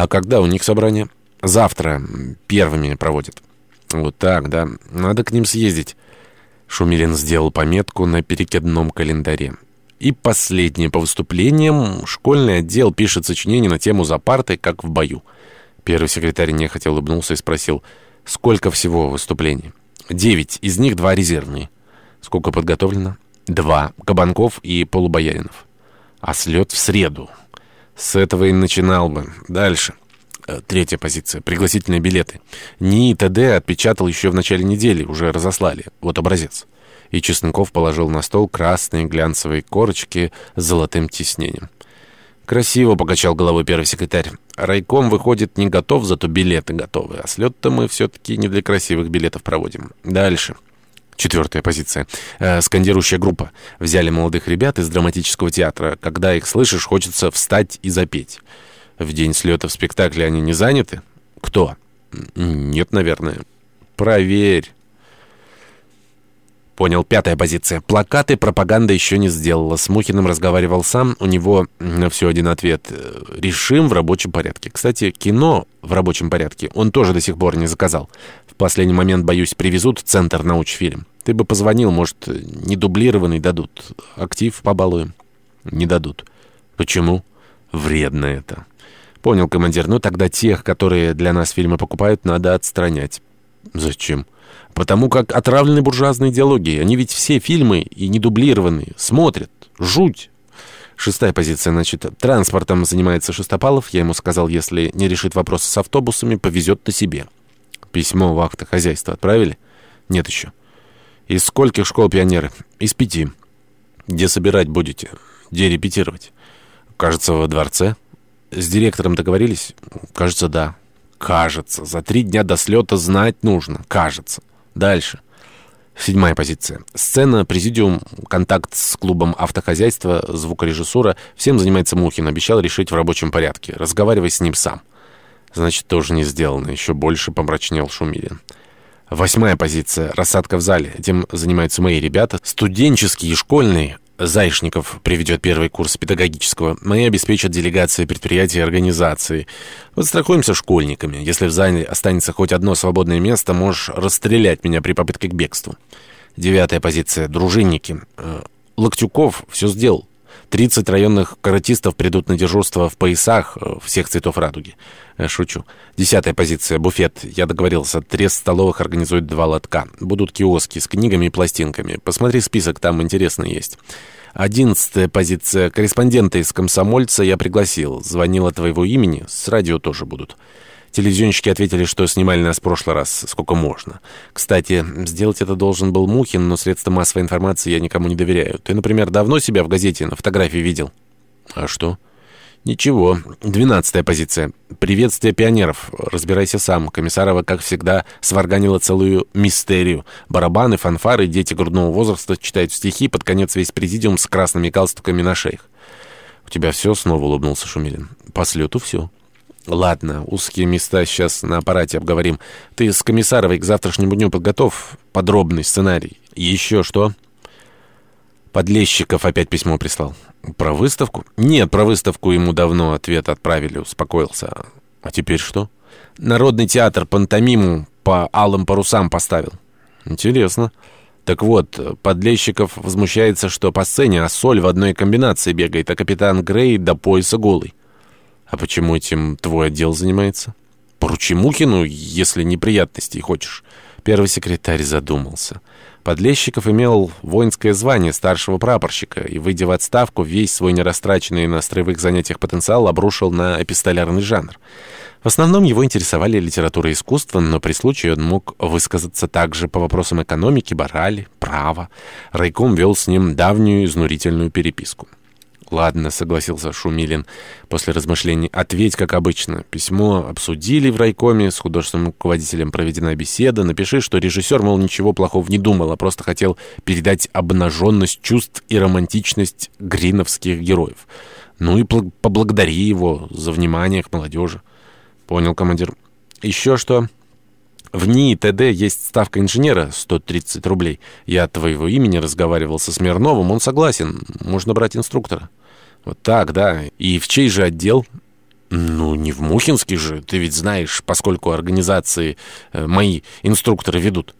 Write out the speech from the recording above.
А когда у них собрание? Завтра первыми проводят. Вот так, да. Надо к ним съездить. Шумилин сделал пометку на перекидном календаре. И последнее по выступлениям. Школьный отдел пишет сочинение на тему «За партой, как в бою». Первый секретарь нехотя улыбнулся и спросил, сколько всего выступлений? Девять, из них два резервные. Сколько подготовлено? Два. Кабанков и Полубояринов. А слет в среду. С этого и начинал бы. Дальше. Э, третья позиция. Пригласительные билеты. НИИ ТД отпечатал еще в начале недели, уже разослали. Вот образец. И Чесноков положил на стол красные глянцевые корочки с золотым тиснением. «Красиво», — покачал головой первый секретарь. «Райком, выходит, не готов, зато билеты готовы. А слет-то мы все-таки не для красивых билетов проводим. Дальше». Четвертая позиция. Э, скандирующая группа. Взяли молодых ребят из драматического театра. Когда их слышишь, хочется встать и запеть. В день слета в спектакле они не заняты? Кто? Нет, наверное. Проверь. Понял, пятая позиция. Плакаты пропаганда еще не сделала. С Мухиным разговаривал сам. У него на все один ответ. Решим в рабочем порядке. Кстати, кино в рабочем порядке он тоже до сих пор не заказал. В последний момент, боюсь, привезут Центр научфильм. Ты бы позвонил, может, не дублированный дадут. Актив побалуем. Не дадут. Почему? Вредно это. «Понял, командир. Ну, тогда тех, которые для нас фильмы покупают, надо отстранять». «Зачем?» «Потому как отравлены буржуазной идеологией. Они ведь все фильмы и не дублированные. Смотрят. Жуть». Шестая позиция, значит, транспортом занимается Шестопалов. Я ему сказал, если не решит вопросы с автобусами, повезет на себе. Письмо в автохозяйство отправили? Нет еще. Из скольких школ пионеры? Из пяти. Где собирать будете? Где репетировать? Кажется, во дворце. С директором договорились? Кажется, да. Кажется. За три дня до слета знать нужно. Кажется. Дальше. Седьмая позиция. Сцена, президиум, контакт с клубом автохозяйства, звукорежиссура. Всем занимается Мухин. Обещал решить в рабочем порядке. Разговаривай с ним сам. Значит, тоже не сделано. Еще больше помрачнел Шумилин. Восьмая позиция. Рассадка в зале. Этим занимаются мои ребята. Студенческий и школьный. Зайшников приведет первый курс педагогического. Мои обеспечат делегации предприятий и организаций. Подстрахуемся школьниками. Если в зале останется хоть одно свободное место, можешь расстрелять меня при попытке к бегству. Девятая позиция. Дружинники. Э, Локтюков все сделал. 30 районных каратистов придут на дежурство в поясах э, всех цветов радуги. Э, шучу. Десятая позиция. Буфет. Я договорился. Трест столовых организует два лотка. Будут киоски с книгами и пластинками. Посмотри список, там интересно есть. Одиннадцатая позиция. Корреспондента из комсомольца я пригласил. Звонил от твоего имени. С радио тоже будут. Телевизионщики ответили, что снимали нас в прошлый раз, сколько можно. Кстати, сделать это должен был Мухин, но средства массовой информации я никому не доверяю. Ты, например, давно себя в газете на фотографии видел? А что? Ничего. Двенадцатая позиция. Приветствие пионеров. Разбирайся сам. Комиссарова, как всегда, сварганила целую мистерию. Барабаны, фанфары, дети грудного возраста читают стихи, под конец весь президиум с красными галстуками на шеях. «У тебя все?» — снова улыбнулся Шумилин. «По слету все». «Ладно, узкие места сейчас на аппарате обговорим. Ты с Комиссаровой к завтрашнему дню подготов подробный сценарий. Еще что?» Подлещиков опять письмо прислал. «Про выставку?» «Нет, про выставку ему давно ответ отправили, успокоился. А теперь что?» «Народный театр пантомиму по алым парусам поставил». «Интересно». Так вот, Подлещиков возмущается, что по сцене Ассоль в одной комбинации бегает, а капитан Грей до пояса голый. А почему этим твой отдел занимается? Поручи Мухину, если неприятностей хочешь. Первый секретарь задумался. Подлещиков имел воинское звание старшего прапорщика и, выйдя в отставку, весь свой нерастраченный на строевых занятиях потенциал обрушил на эпистолярный жанр. В основном его интересовали литература и искусство, но при случае он мог высказаться также по вопросам экономики, морали, права. Райком вел с ним давнюю изнурительную переписку. «Ладно», — согласился Шумилин после размышлений. «Ответь, как обычно. Письмо обсудили в райкоме, с художественным руководителем проведена беседа. Напиши, что режиссер, мол, ничего плохого не думал, а просто хотел передать обнаженность чувств и романтичность гриновских героев. Ну и поблагодари его за внимание к молодежи». «Понял, командир. Еще что?» В НИИ ТД есть ставка инженера 130 рублей. Я от твоего имени разговаривал со Смирновым, он согласен. Можно брать инструктора. Вот так, да. И в чей же отдел? Ну, не в Мухинский же, ты ведь знаешь, поскольку организации э, мои инструкторы ведут.